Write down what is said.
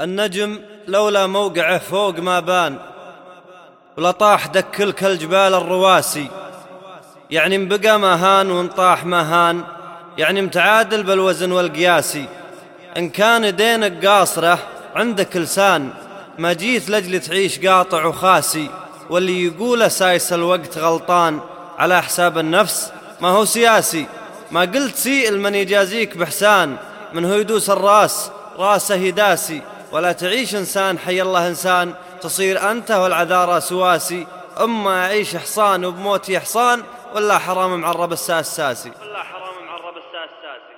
النجم لولا موقعه فوق ما بان ولطاح دكلك الجبال الرواسي. يعني انبقى ما هان وانطاح ما هان يعني متعادل بالوزن والقياسي. إن كان دينك قاصره عندك لسان ما جيت لأجل تعيش قاطع وخاسي. واللي يقوله سايس الوقت غلطان على حساب النفس ما هو سياسي. ما قلت سيء من يجازيك بحسان من هو يدوس الراس راسه يداسي. ولا تعيش إنسان حي الله إنسان تصير أنت والعذارى سواسي أما يعيش حصان وبموتي حصان ولا حرام معرب الساس ساسي ولا حرام معرب الساس ساسي